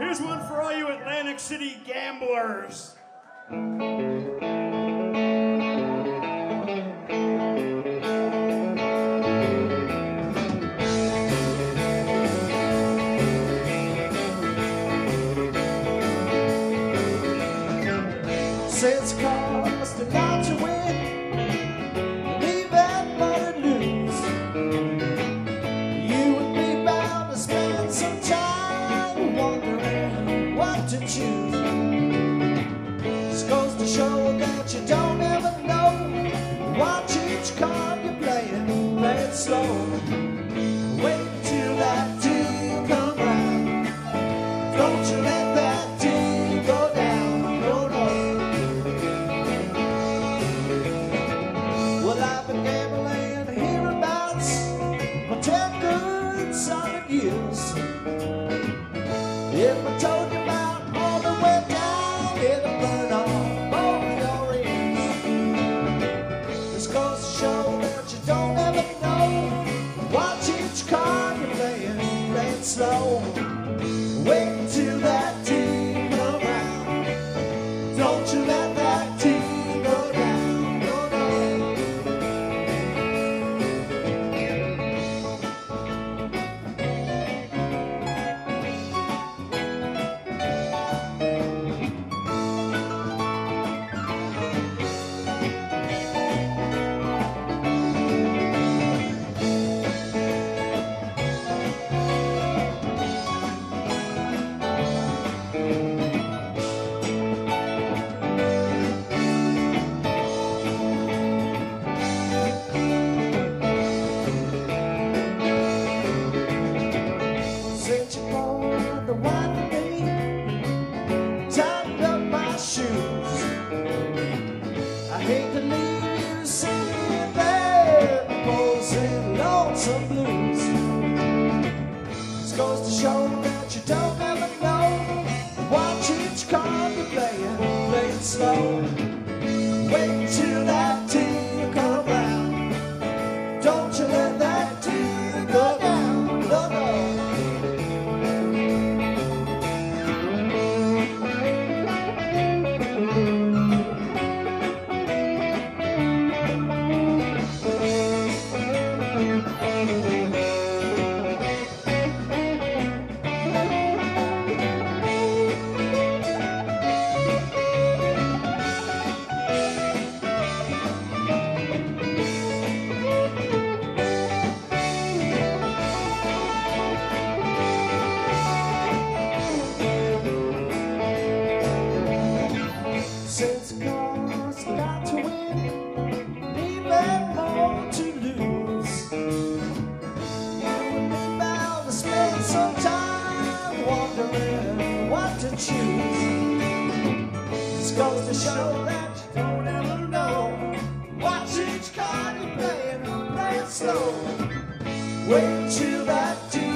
Here's one for all you Atlantic City gamblers. soul. Don't you know? that you don't ever know. Watch each card you play play it slow. Wait till that.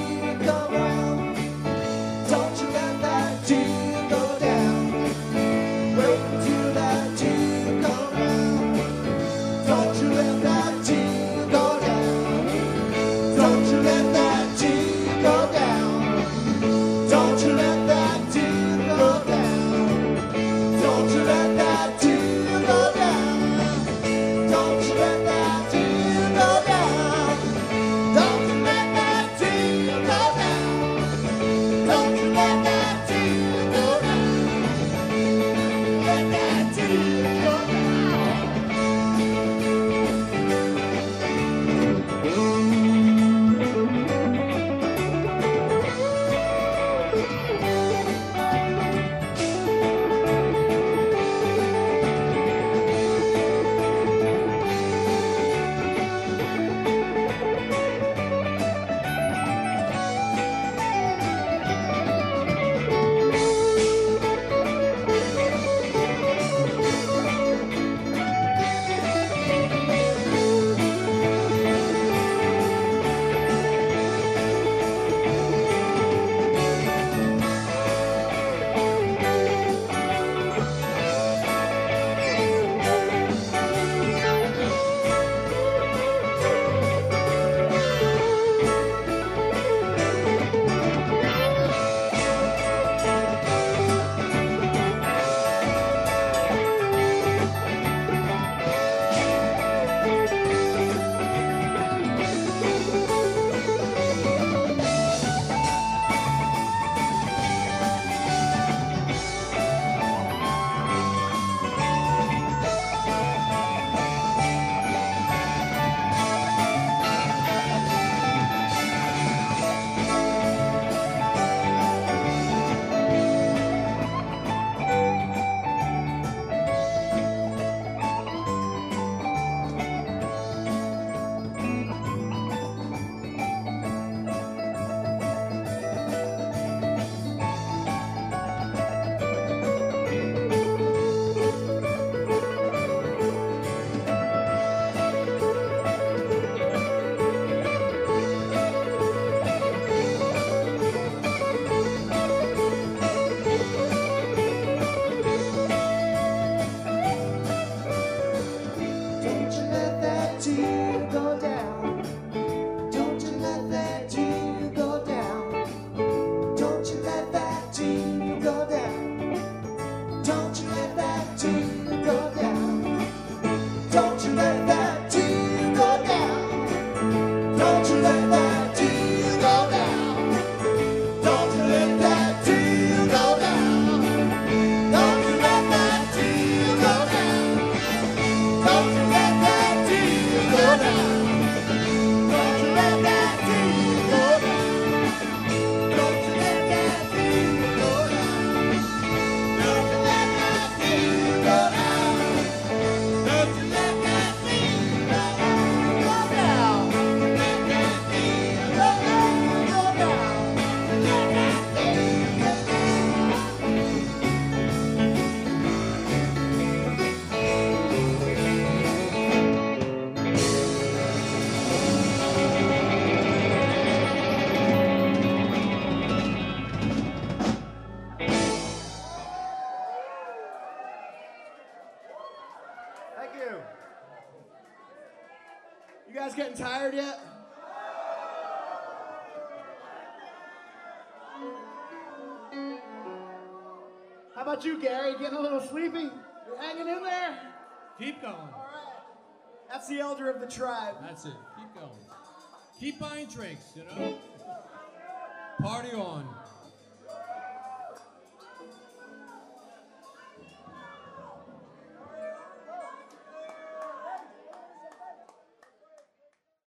Guys getting tired yet? How about you, Gary? Getting a little sleepy? You're hanging in there? Keep going. All right. That's the elder of the tribe. That's it. Keep going. Keep buying drinks, you know? Party on.